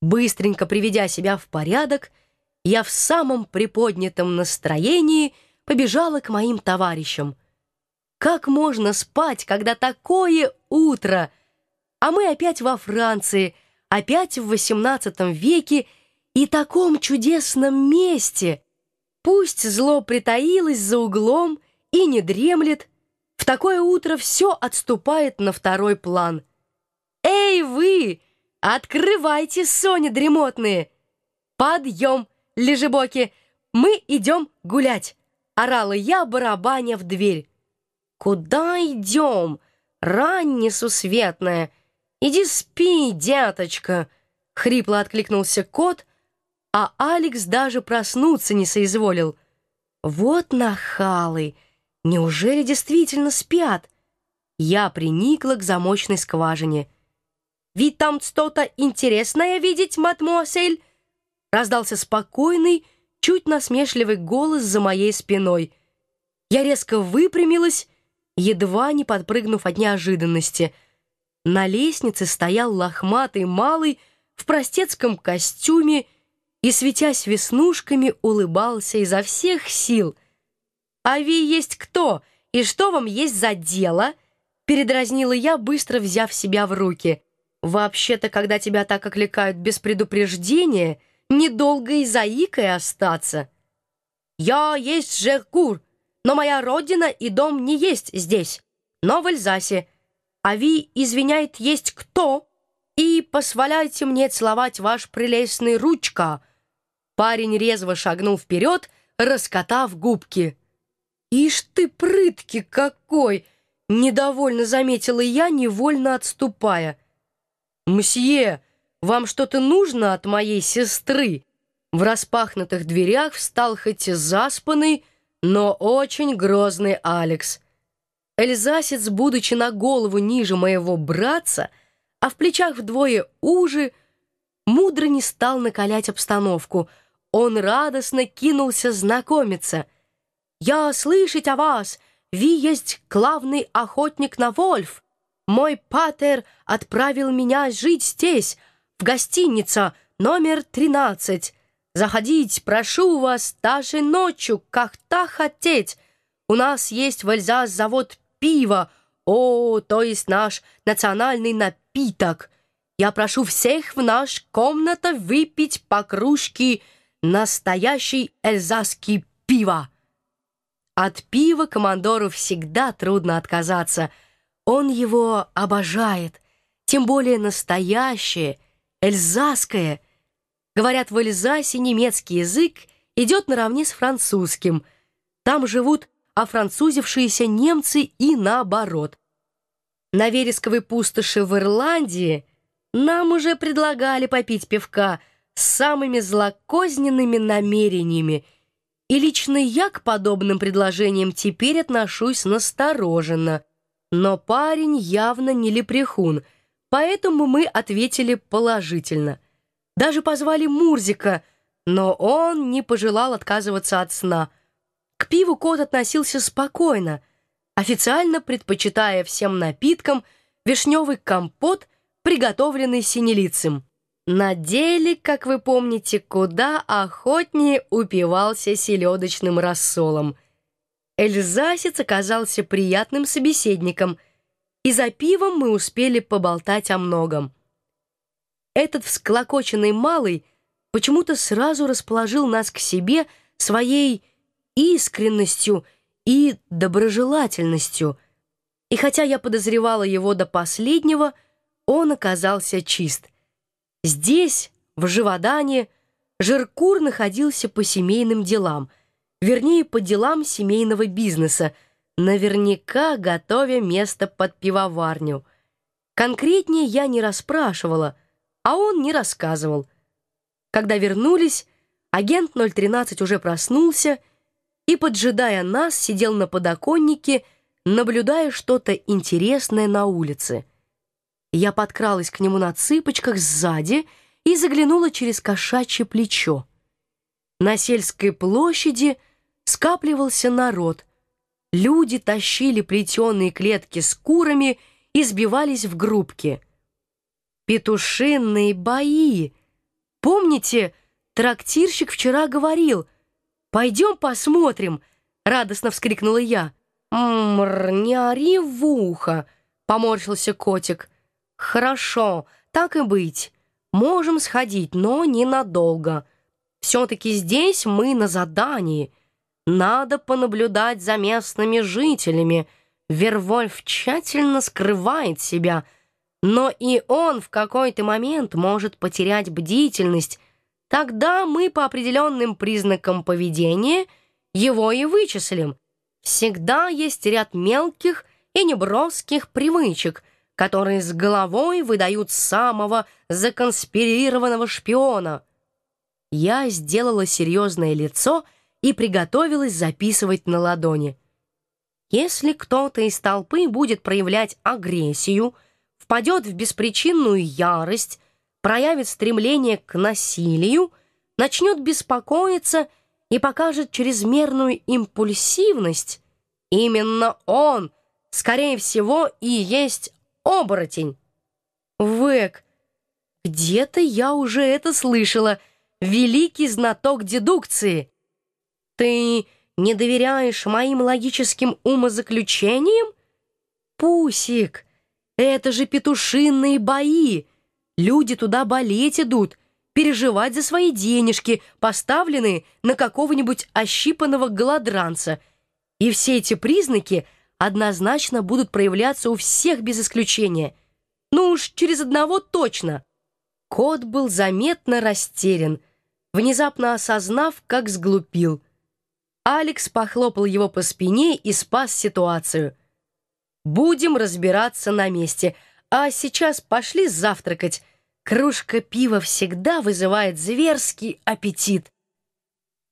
Быстренько приведя себя в порядок, я в самом приподнятом настроении побежала к моим товарищам. Как можно спать, когда такое утро? А мы опять во Франции, опять в XVIII веке и таком чудесном месте. Пусть зло притаилось за углом и не дремлет, в такое утро все отступает на второй план. «Эй, вы! Открывайте, Соня дремотные! Подъем, лежебоки! Мы идем гулять!» Орала я, барабаня в дверь. «Куда идем? Рань несусветная! Иди спи, деточка!» Хрипло откликнулся кот, а Алекс даже проснуться не соизволил. «Вот нахалы! Неужели действительно спят?» Я приникла к замочной скважине. «Ведь там что-то интересное видеть, мадмуазель?» Раздался спокойный, чуть насмешливый голос за моей спиной. Я резко выпрямилась, едва не подпрыгнув от неожиданности. На лестнице стоял лохматый малый в простецком костюме и, светясь веснушками, улыбался изо всех сил. «А ви есть кто? И что вам есть за дело?» Передразнила я, быстро взяв себя в руки. «Вообще-то, когда тебя так окликают без предупреждения, недолго и заикой остаться». «Я есть Жеркур, но моя родина и дом не есть здесь, но в Эльзасе. А ви, извиняет, есть кто?» и позволяйте мне целовать ваш прелестный ручка». Парень резво шагнул вперед, раскатав губки. «Ишь ты, прытки какой!» — недовольно заметила я, невольно отступая. «Мсье, вам что-то нужно от моей сестры?» В распахнутых дверях встал хоть и заспанный, но очень грозный Алекс. Эльзасец, будучи на голову ниже моего братца, — а в плечах вдвое уже, мудро не стал накалять обстановку. Он радостно кинулся знакомиться. «Я слышать о вас! Ви есть главный охотник на вольф! Мой патер отправил меня жить здесь, в гостинице номер 13. Заходить, прошу вас, даже ночью, как та хотеть. У нас есть в Эльзас завод пива, о, то есть наш национальный напиток. Я прошу всех в наш комната выпить по кружке настоящий эльзасский пиво. От пива командору всегда трудно отказаться. Он его обожает, тем более настоящее, эльзасское. Говорят, в Эльзасе немецкий язык идет наравне с французским. Там живут офранцузившиеся немцы и наоборот. На вересковой пустоши в Ирландии нам уже предлагали попить пивка с самыми злокозненными намерениями, и лично я к подобным предложениям теперь отношусь настороженно. Но парень явно не лепрехун, поэтому мы ответили положительно. Даже позвали Мурзика, но он не пожелал отказываться от сна. К пиву кот относился спокойно — официально предпочитая всем напиткам вишневый компот, приготовленный синелицем. На деле, как вы помните, куда охотнее упивался селедочным рассолом. Эльзасец оказался приятным собеседником, и за пивом мы успели поболтать о многом. Этот всклокоченный малый почему-то сразу расположил нас к себе своей искренностью и доброжелательностью, и хотя я подозревала его до последнего, он оказался чист. Здесь, в Живодане, Жиркур находился по семейным делам, вернее, по делам семейного бизнеса, наверняка готовя место под пивоварню. Конкретнее я не расспрашивала, а он не рассказывал. Когда вернулись, агент 013 уже проснулся и, поджидая нас, сидел на подоконнике, наблюдая что-то интересное на улице. Я подкралась к нему на цыпочках сзади и заглянула через кошачье плечо. На сельской площади скапливался народ. Люди тащили плетеные клетки с курами и сбивались в группки. «Петушинные бои!» Помните, трактирщик вчера говорил, «Пойдем посмотрим», — радостно вскрикнула я. «Ммр, не ори в ухо», — поморщился котик. «Хорошо, так и быть. Можем сходить, но ненадолго. Все-таки здесь мы на задании. Надо понаблюдать за местными жителями. Вервольф тщательно скрывает себя, но и он в какой-то момент может потерять бдительность. Тогда мы по определенным признакам поведения его и вычислим. Всегда есть ряд мелких и неброских привычек, которые с головой выдают самого законспирированного шпиона. Я сделала серьезное лицо и приготовилась записывать на ладони. Если кто-то из толпы будет проявлять агрессию, впадет в беспричинную ярость, проявит стремление к насилию, начнет беспокоиться и покажет чрезмерную импульсивность, именно он, скорее всего, и есть оборотень. Вэк, где-то я уже это слышала, великий знаток дедукции. Ты не доверяешь моим логическим умозаключениям? Пусик, это же петушиные бои. Люди туда болеть идут, переживать за свои денежки, поставленные на какого-нибудь ощипанного голодранца. И все эти признаки однозначно будут проявляться у всех без исключения. Ну уж через одного точно. Кот был заметно растерян, внезапно осознав, как сглупил. Алекс похлопал его по спине и спас ситуацию. «Будем разбираться на месте, а сейчас пошли завтракать. Кружка пива всегда вызывает зверский аппетит».